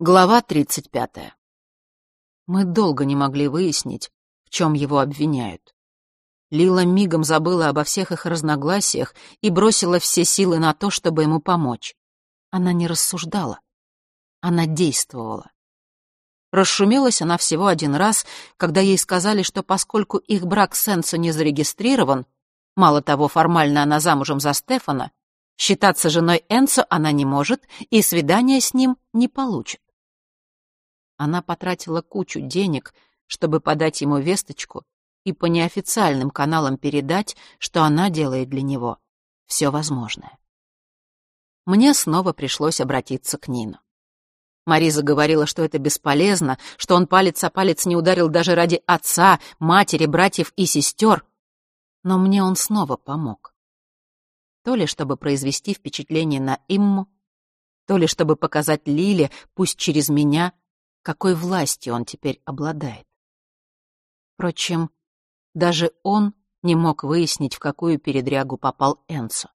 Глава 35. Мы долго не могли выяснить, в чем его обвиняют. Лила мигом забыла обо всех их разногласиях и бросила все силы на то, чтобы ему помочь. Она не рассуждала. Она действовала. Расшумелась она всего один раз, когда ей сказали, что поскольку их брак с не зарегистрирован, мало того, формально она замужем за Стефана, считаться женой Энсо она не может и свидания с ним не получит. Она потратила кучу денег, чтобы подать ему весточку и по неофициальным каналам передать, что она делает для него все возможное. Мне снова пришлось обратиться к Нину. Мариза говорила, что это бесполезно, что он палец о палец не ударил даже ради отца, матери, братьев и сестер. Но мне он снова помог. То ли чтобы произвести впечатление на Имму, то ли чтобы показать Лиле, пусть через меня, какой властью он теперь обладает. Впрочем, даже он не мог выяснить, в какую передрягу попал Энсо.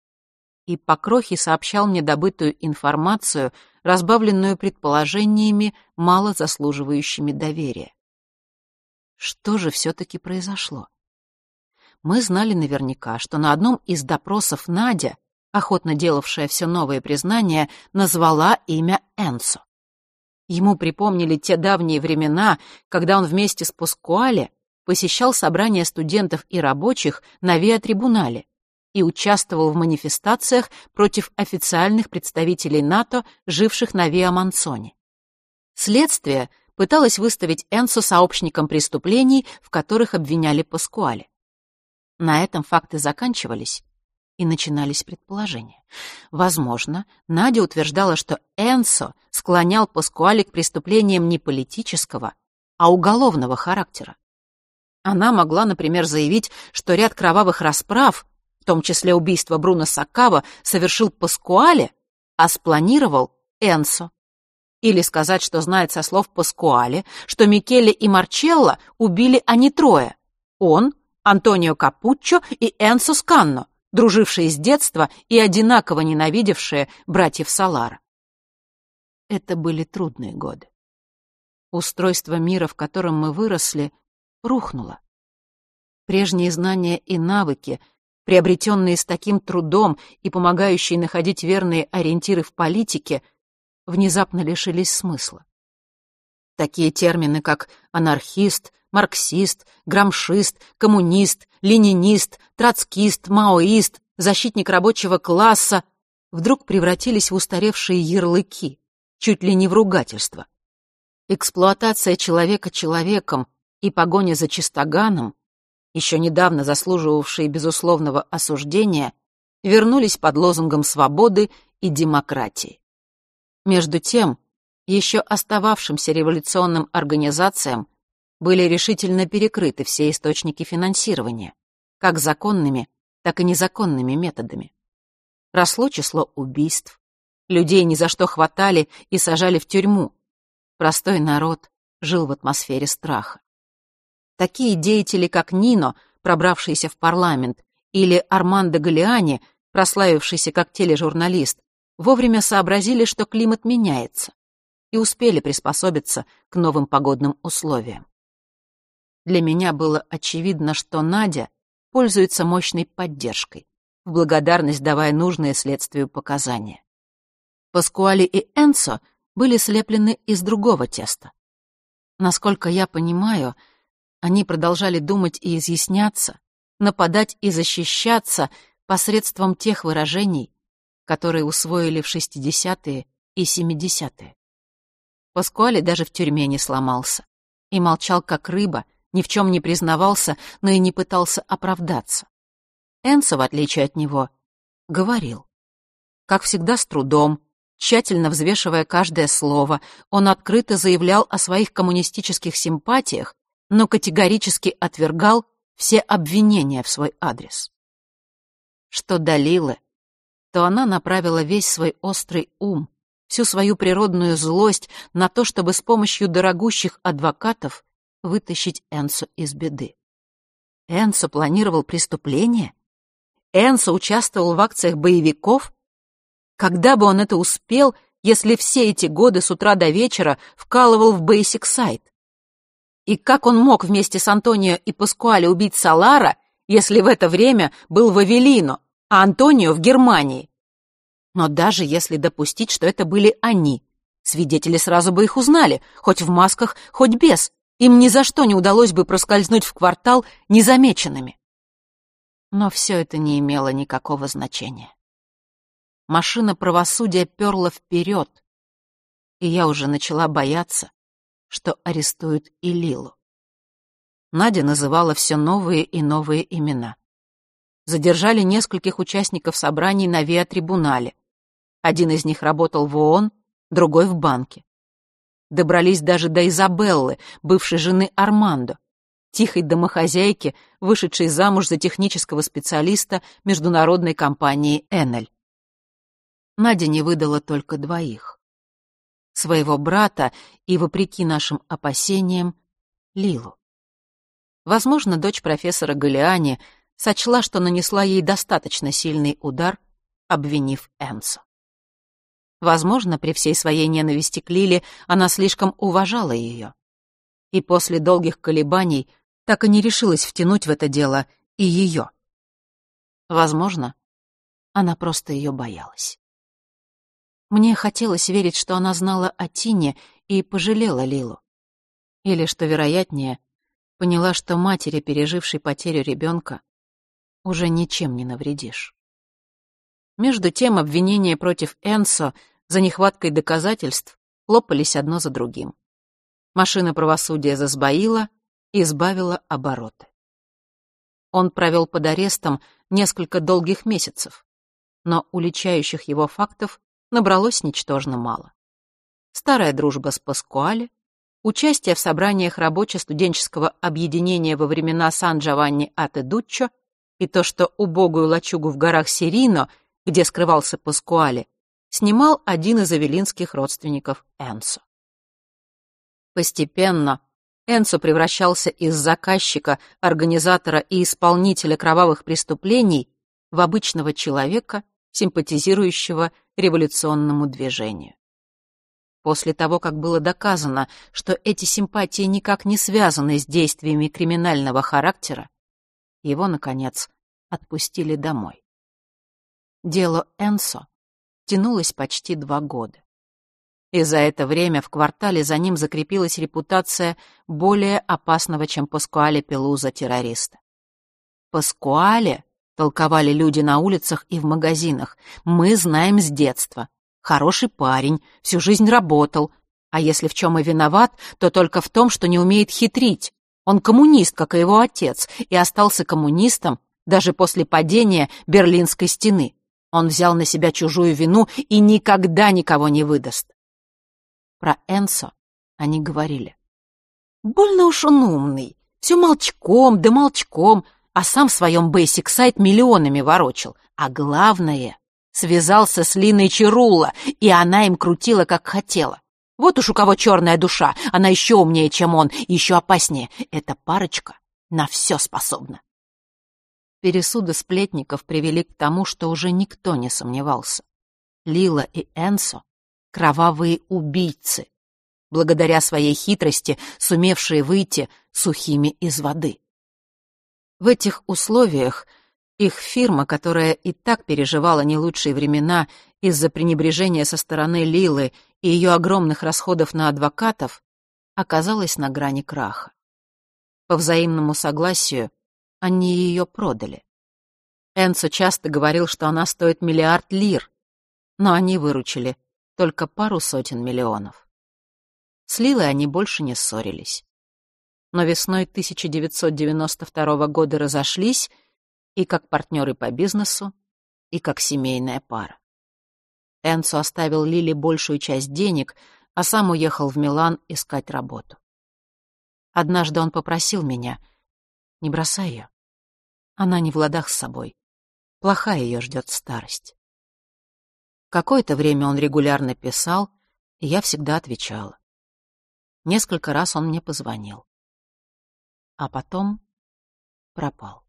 И по крохе сообщал мне добытую информацию, разбавленную предположениями, мало заслуживающими доверия. Что же все-таки произошло? Мы знали наверняка, что на одном из допросов Надя, охотно делавшая все новые признания, назвала имя Энсо. Ему припомнили те давние времена, когда он вместе с Пускуале посещал собрания студентов и рабочих на Виа-трибунале и участвовал в манифестациях против официальных представителей НАТО, живших на Виа-Мансоне. Следствие пыталось выставить Энсо сообщником преступлений, в которых обвиняли Паскуале. На этом факты заканчивались, и начинались предположения. Возможно, Надя утверждала, что Энсо склонял Паскуале к преступлениям не политического, а уголовного характера. Она могла, например, заявить, что ряд кровавых расправ, в том числе убийство Бруно Сакава, совершил Паскуале, а спланировал Энсо. Или сказать, что знает со слов Паскуале, что Микеле и Марчелло убили они трое. Он, Антонио Капуччо и Энсо Сканно, дружившие с детства и одинаково ненавидевшие братьев Салара. Это были трудные годы. Устройство мира, в котором мы выросли, рухнуло. Прежние знания и навыки, приобретенные с таким трудом и помогающие находить верные ориентиры в политике, внезапно лишились смысла. Такие термины, как анархист, марксист, грамшист, коммунист, ленинист, троцкист, маоист, защитник рабочего класса вдруг превратились в устаревшие ярлыки, чуть ли не в ругательство. Эксплуатация человека человеком и погоня за чистоганом, еще недавно заслуживавшие безусловного осуждения, вернулись под лозунгом свободы и демократии. Между тем, еще остававшимся революционным организациям были решительно перекрыты все источники финансирования, как законными, так и незаконными методами. Росло число убийств, людей ни за что хватали и сажали в тюрьму. Простой народ жил в атмосфере страха. Такие деятели, как Нино, пробравшийся в парламент, или Армандо Галиани, прославившийся как тележурналист, вовремя сообразили, что климат меняется, и успели приспособиться к новым погодным условиям. Для меня было очевидно, что Надя пользуется мощной поддержкой, в благодарность давая нужные следствию показания. Паскуали и Энсо были слеплены из другого теста. Насколько я понимаю, они продолжали думать и изъясняться, нападать и защищаться посредством тех выражений, которые усвоили в 60-е и 70-е. Паскуали даже в тюрьме не сломался и молчал как рыба, ни в чем не признавался, но и не пытался оправдаться. Энсо, в отличие от него, говорил. Как всегда, с трудом, тщательно взвешивая каждое слово, он открыто заявлял о своих коммунистических симпатиях, но категорически отвергал все обвинения в свой адрес. Что до то она направила весь свой острый ум, всю свою природную злость на то, чтобы с помощью дорогущих адвокатов вытащить Энсо из беды. Энсо планировал преступление? Энсо участвовал в акциях боевиков? Когда бы он это успел, если все эти годы с утра до вечера вкалывал в Basic Site? И как он мог вместе с Антонио и Паскуале убить Салара, если в это время был в Авелино, а Антонио в Германии? Но даже если допустить, что это были они, свидетели сразу бы их узнали, хоть в масках, хоть без. Им ни за что не удалось бы проскользнуть в квартал незамеченными. Но все это не имело никакого значения. Машина правосудия перла вперед, и я уже начала бояться, что арестуют и Лилу. Надя называла все новые и новые имена. Задержали нескольких участников собраний на ВИА-трибунале. Один из них работал в ООН, другой в банке. Добрались даже до Изабеллы, бывшей жены Армандо, тихой домохозяйки, вышедшей замуж за технического специалиста международной компании «Энель». Надя не выдала только двоих своего брата и, вопреки нашим опасениям, Лилу. Возможно, дочь профессора Галиани сочла, что нанесла ей достаточно сильный удар, обвинив Энсо. Возможно, при всей своей ненависти к Лиле она слишком уважала ее. И после долгих колебаний так и не решилась втянуть в это дело и ее. Возможно, она просто ее боялась. Мне хотелось верить, что она знала о Тине и пожалела Лилу. Или, что вероятнее, поняла, что матери, пережившей потерю ребенка, уже ничем не навредишь. Между тем обвинения против Энсо за нехваткой доказательств лопались одно за другим. Машина правосудия засбоила и избавила обороты. Он провел под арестом несколько долгих месяцев, но уличающих его фактов набралось ничтожно мало. Старая дружба с Паскуале, участие в собраниях рабоче-студенческого объединения во времена Сан-Джованни Ате-Дуччо и то, что убогую лачугу в горах Серино, где скрывался Паскуале, снимал один из авелинских родственников Энсо. Постепенно Энсо превращался из заказчика, организатора и исполнителя кровавых преступлений в обычного человека, симпатизирующего революционному движению. После того, как было доказано, что эти симпатии никак не связаны с действиями криминального характера, его, наконец, отпустили домой. Дело Энсо тянулось почти два года. И за это время в квартале за ним закрепилась репутация более опасного, чем Паскуале Пелуза террориста. Паскуале толковали люди на улицах и в магазинах. Мы знаем с детства. Хороший парень, всю жизнь работал. А если в чем и виноват, то только в том, что не умеет хитрить. Он коммунист, как и его отец, и остался коммунистом даже после падения Берлинской стены. Он взял на себя чужую вину и никогда никого не выдаст. Про Энсо они говорили. Больно уж он умный, все молчком да молчком, а сам в своем Basic сайт миллионами ворочил. А главное, связался с Линой Чарула, и она им крутила, как хотела. Вот уж у кого черная душа, она еще умнее, чем он, еще опаснее. Эта парочка на все способна. Пересуды сплетников привели к тому, что уже никто не сомневался. Лила и Энсо — кровавые убийцы, благодаря своей хитрости сумевшие выйти сухими из воды. В этих условиях их фирма, которая и так переживала не лучшие времена из-за пренебрежения со стороны Лилы и ее огромных расходов на адвокатов, оказалась на грани краха. По взаимному согласию они ее продали. Энцо часто говорил, что она стоит миллиард лир, но они выручили только пару сотен миллионов. С Лилой они больше не ссорились но весной 1992 года разошлись и как партнеры по бизнесу, и как семейная пара. Энцо оставил Лили большую часть денег, а сам уехал в Милан искать работу. Однажды он попросил меня, не бросай ее. Она не в ладах с собой. Плохая ее ждет старость. Какое-то время он регулярно писал, и я всегда отвечала. Несколько раз он мне позвонил а потом пропал.